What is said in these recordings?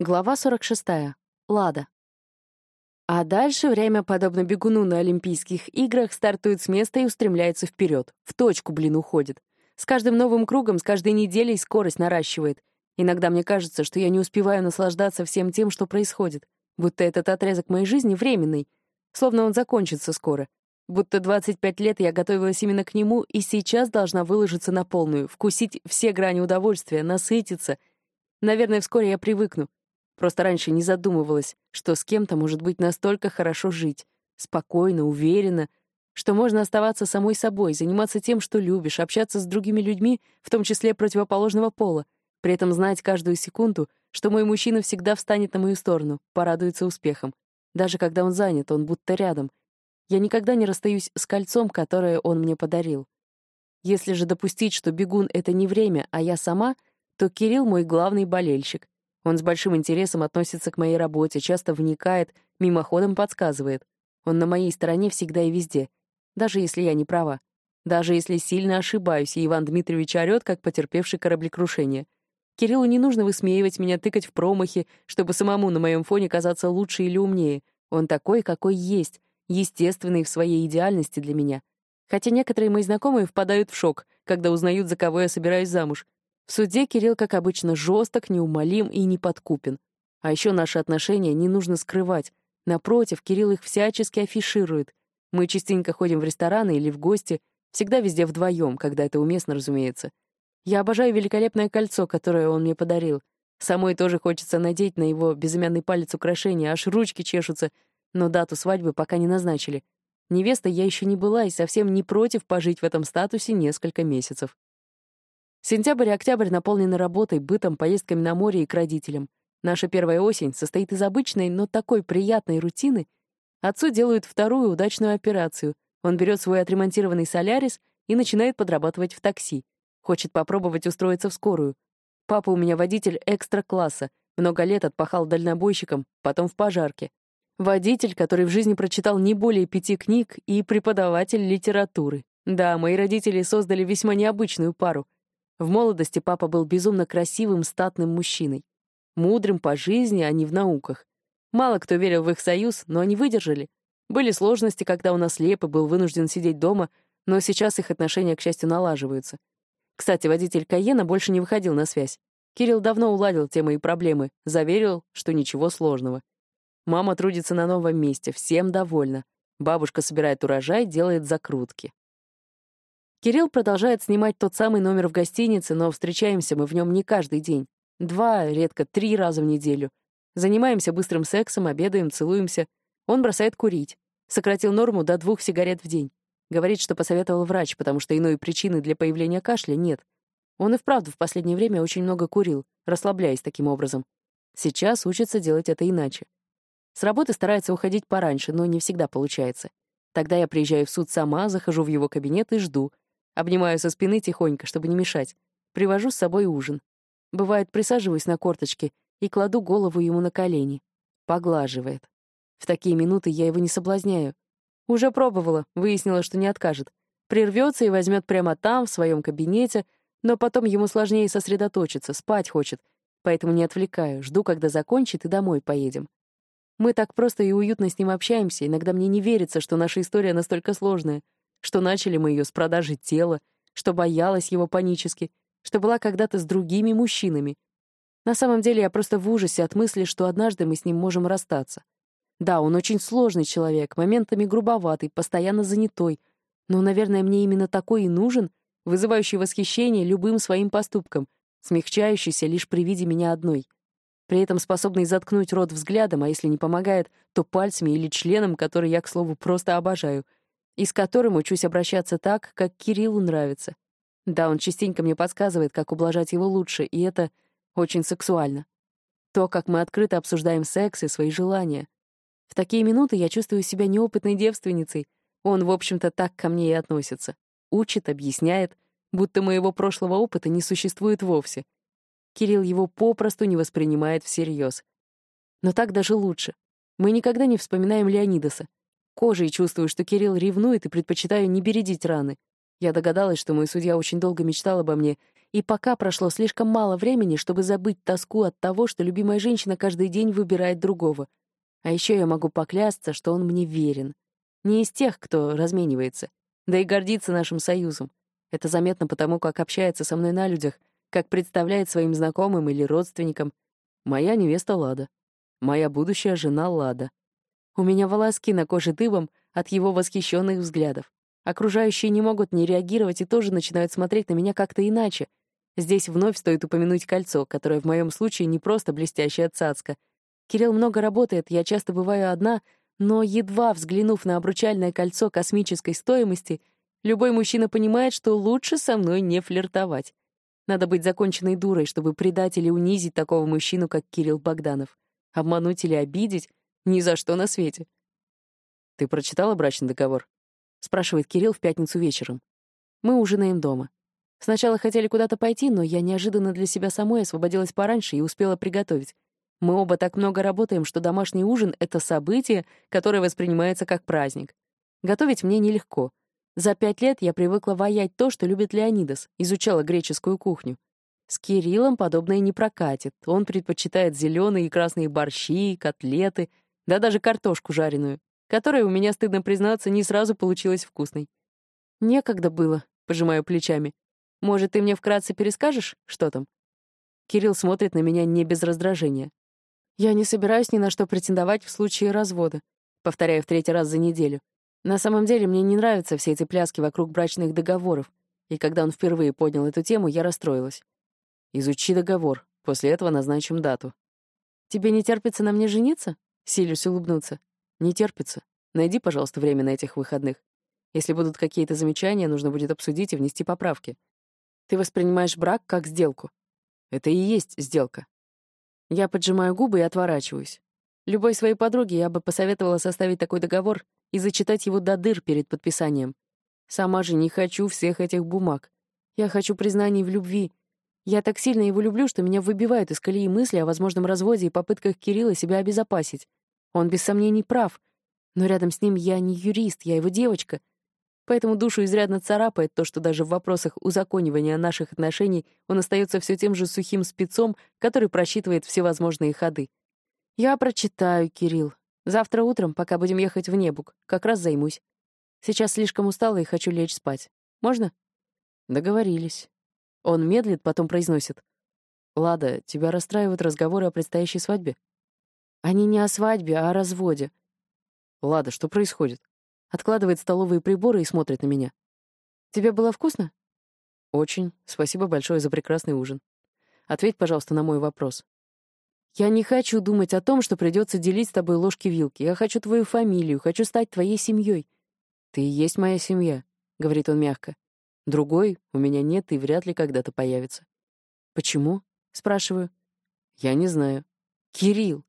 Глава 46. Лада. А дальше время, подобно бегуну на Олимпийских играх, стартует с места и устремляется вперед. В точку, блин, уходит. С каждым новым кругом, с каждой неделей скорость наращивает. Иногда мне кажется, что я не успеваю наслаждаться всем тем, что происходит. Будто этот отрезок моей жизни временный. Словно он закончится скоро. Будто 25 лет я готовилась именно к нему, и сейчас должна выложиться на полную, вкусить все грани удовольствия, насытиться. Наверное, вскоре я привыкну. Просто раньше не задумывалась, что с кем-то может быть настолько хорошо жить, спокойно, уверенно, что можно оставаться самой собой, заниматься тем, что любишь, общаться с другими людьми, в том числе противоположного пола, при этом знать каждую секунду, что мой мужчина всегда встанет на мою сторону, порадуется успехом. Даже когда он занят, он будто рядом. Я никогда не расстаюсь с кольцом, которое он мне подарил. Если же допустить, что бегун — это не время, а я сама, то Кирилл — мой главный болельщик. Он с большим интересом относится к моей работе, часто вникает, мимоходом подсказывает. Он на моей стороне всегда и везде, даже если я не права. Даже если сильно ошибаюсь, и Иван Дмитриевич орёт, как потерпевший кораблекрушение. Кириллу не нужно высмеивать меня, тыкать в промахи, чтобы самому на моем фоне казаться лучше или умнее. Он такой, какой есть, естественный в своей идеальности для меня. Хотя некоторые мои знакомые впадают в шок, когда узнают, за кого я собираюсь замуж. В суде Кирилл, как обычно, жесток, неумолим и неподкупен. А еще наши отношения не нужно скрывать. Напротив, Кирилл их всячески афиширует. Мы частенько ходим в рестораны или в гости, всегда везде вдвоем, когда это уместно, разумеется. Я обожаю великолепное кольцо, которое он мне подарил. Самой тоже хочется надеть на его безымянный палец украшения, аж ручки чешутся, но дату свадьбы пока не назначили. Невеста я еще не была и совсем не против пожить в этом статусе несколько месяцев. Сентябрь и октябрь наполнены работой, бытом, поездками на море и к родителям. Наша первая осень состоит из обычной, но такой приятной рутины. Отцу делают вторую удачную операцию. Он берет свой отремонтированный «Солярис» и начинает подрабатывать в такси. Хочет попробовать устроиться в скорую. Папа у меня водитель экстра-класса. Много лет отпахал дальнобойщиком, потом в пожарке. Водитель, который в жизни прочитал не более пяти книг, и преподаватель литературы. Да, мои родители создали весьма необычную пару. В молодости папа был безумно красивым, статным мужчиной. Мудрым по жизни, а не в науках. Мало кто верил в их союз, но они выдержали. Были сложности, когда он ослеп и был вынужден сидеть дома, но сейчас их отношения, к счастью, налаживаются. Кстати, водитель Каена больше не выходил на связь. Кирилл давно уладил те мои проблемы, заверил, что ничего сложного. Мама трудится на новом месте, всем довольна. Бабушка собирает урожай, делает закрутки. Кирилл продолжает снимать тот самый номер в гостинице, но встречаемся мы в нем не каждый день. Два, редко три раза в неделю. Занимаемся быстрым сексом, обедаем, целуемся. Он бросает курить. Сократил норму до двух сигарет в день. Говорит, что посоветовал врач, потому что иной причины для появления кашля нет. Он и вправду в последнее время очень много курил, расслабляясь таким образом. Сейчас учится делать это иначе. С работы старается уходить пораньше, но не всегда получается. Тогда я приезжаю в суд сама, захожу в его кабинет и жду, Обнимаю со спины тихонько, чтобы не мешать. Привожу с собой ужин. Бывает, присаживаюсь на корточки и кладу голову ему на колени. Поглаживает. В такие минуты я его не соблазняю. Уже пробовала, выяснила, что не откажет. Прервется и возьмет прямо там, в своем кабинете, но потом ему сложнее сосредоточиться, спать хочет, поэтому не отвлекаю, жду, когда закончит, и домой поедем. Мы так просто и уютно с ним общаемся, иногда мне не верится, что наша история настолько сложная — что начали мы ее с продажи тела, что боялась его панически, что была когда-то с другими мужчинами. На самом деле я просто в ужасе от мысли, что однажды мы с ним можем расстаться. Да, он очень сложный человек, моментами грубоватый, постоянно занятой, но, наверное, мне именно такой и нужен, вызывающий восхищение любым своим поступком, смягчающийся лишь при виде меня одной. При этом способный заткнуть рот взглядом, а если не помогает, то пальцами или членом, который я, к слову, просто обожаю — и с которым учусь обращаться так, как Кириллу нравится. Да, он частенько мне подсказывает, как ублажать его лучше, и это очень сексуально. То, как мы открыто обсуждаем секс и свои желания. В такие минуты я чувствую себя неопытной девственницей. Он, в общем-то, так ко мне и относится. Учит, объясняет, будто моего прошлого опыта не существует вовсе. Кирилл его попросту не воспринимает всерьез. Но так даже лучше. Мы никогда не вспоминаем Леонидаса, Кожей чувствую, что Кирилл ревнует и предпочитаю не бередить раны. Я догадалась, что мой судья очень долго мечтал обо мне И пока прошло слишком мало времени, чтобы забыть тоску от того, что любимая женщина каждый день выбирает другого. А еще я могу поклясться, что он мне верен. Не из тех, кто разменивается. Да и гордится нашим союзом. Это заметно потому, как общается со мной на людях, как представляет своим знакомым или родственникам. Моя невеста Лада. Моя будущая жена Лада. У меня волоски на коже дыбом от его восхищенных взглядов. Окружающие не могут не реагировать и тоже начинают смотреть на меня как-то иначе, Здесь вновь стоит упомянуть кольцо, которое в моем случае не просто блестящая цацка. Кирилл много работает, я часто бываю одна, но, едва взглянув на обручальное кольцо космической стоимости, любой мужчина понимает, что лучше со мной не флиртовать. Надо быть законченной дурой, чтобы предать или унизить такого мужчину, как Кирилл Богданов. Обмануть или обидеть — ни за что на свете. «Ты прочитала брачный договор?» — спрашивает Кирилл в пятницу вечером. Мы ужинаем дома. Сначала хотели куда-то пойти, но я неожиданно для себя самой освободилась пораньше и успела приготовить. Мы оба так много работаем, что домашний ужин — это событие, которое воспринимается как праздник. Готовить мне нелегко. За пять лет я привыкла воять то, что любит Леонидас, изучала греческую кухню. С Кириллом подобное не прокатит. Он предпочитает зеленые и красные борщи, котлеты, да даже картошку жареную, которая, у меня, стыдно признаться, не сразу получилась вкусной. Некогда было, пожимаю плечами. Может, ты мне вкратце перескажешь, что там?» Кирилл смотрит на меня не без раздражения. «Я не собираюсь ни на что претендовать в случае развода», повторяю в третий раз за неделю. На самом деле мне не нравятся все эти пляски вокруг брачных договоров, и когда он впервые поднял эту тему, я расстроилась. «Изучи договор, после этого назначим дату». «Тебе не терпится на мне жениться?» Силюсь улыбнуться. «Не терпится. Найди, пожалуйста, время на этих выходных. Если будут какие-то замечания, нужно будет обсудить и внести поправки. Ты воспринимаешь брак как сделку. Это и есть сделка. Я поджимаю губы и отворачиваюсь. Любой своей подруге я бы посоветовала составить такой договор и зачитать его до дыр перед подписанием. Сама же не хочу всех этих бумаг. Я хочу признаний в любви. Я так сильно его люблю, что меня выбивают из колеи мысли о возможном разводе и попытках Кирилла себя обезопасить. Он без сомнений прав. Но рядом с ним я не юрист, я его девочка — Поэтому душу изрядно царапает то, что даже в вопросах узаконивания наших отношений он остается все тем же сухим спецом, который просчитывает всевозможные ходы. «Я прочитаю, Кирилл. Завтра утром, пока будем ехать в Небук, как раз займусь. Сейчас слишком устала и хочу лечь спать. Можно?» «Договорились». Он медлит, потом произносит. «Лада, тебя расстраивают разговоры о предстоящей свадьбе?» «Они не о свадьбе, а о разводе». «Лада, что происходит?» Откладывает столовые приборы и смотрит на меня. «Тебе было вкусно?» «Очень. Спасибо большое за прекрасный ужин. Ответь, пожалуйста, на мой вопрос. Я не хочу думать о том, что придется делить с тобой ложки-вилки. Я хочу твою фамилию, хочу стать твоей семьей. Ты и есть моя семья, — говорит он мягко. Другой у меня нет и вряд ли когда-то появится. Почему? — спрашиваю. Я не знаю. Кирилл,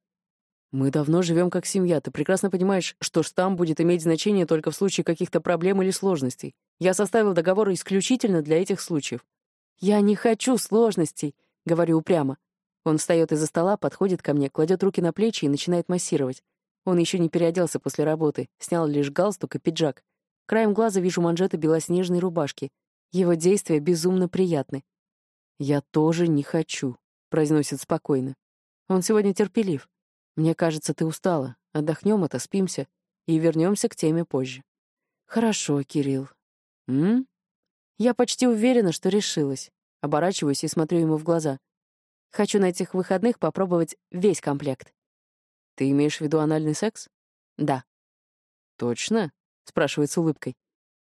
мы давно живем как семья. Ты прекрасно понимаешь, что штамм будет иметь значение только в случае каких-то проблем или сложностей. Я составил договор исключительно для этих случаев. Я не хочу сложностей, говорю упрямо. Он встает из-за стола, подходит ко мне, кладет руки на плечи и начинает массировать. Он еще не переоделся после работы, снял лишь галстук и пиджак. Краем глаза вижу манжеты белоснежной рубашки. Его действия безумно приятны. «Я тоже не хочу», — произносит спокойно. Он сегодня терпелив. Мне кажется, ты устала. Отдохнем, отоспимся и вернемся к теме позже. Хорошо, Кирилл. М? Я почти уверена, что решилась. Оборачиваюсь и смотрю ему в глаза. Хочу на этих выходных попробовать весь комплект. Ты имеешь в виду анальный секс? Да. Точно? спрашивает с улыбкой.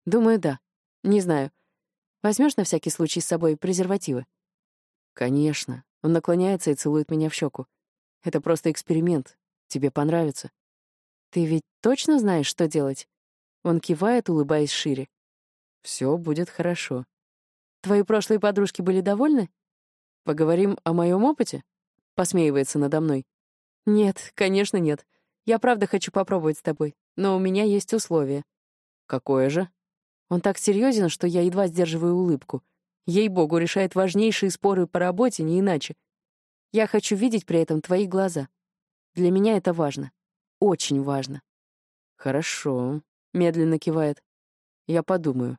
Думаю, да. Не знаю. Возьмешь на всякий случай с собой презервативы? Конечно. Он наклоняется и целует меня в щеку. Это просто эксперимент. Тебе понравится. Ты ведь точно знаешь, что делать? Он кивает, улыбаясь шире. Все будет хорошо. Твои прошлые подружки были довольны? Поговорим о моем опыте? Посмеивается надо мной. Нет, конечно, нет. Я правда хочу попробовать с тобой, но у меня есть условие. Какое же? Он так серьезен, что я едва сдерживаю улыбку. Ей-богу, решает важнейшие споры по работе, не иначе. Я хочу видеть при этом твои глаза. Для меня это важно. Очень важно. Хорошо, медленно кивает. Я подумаю.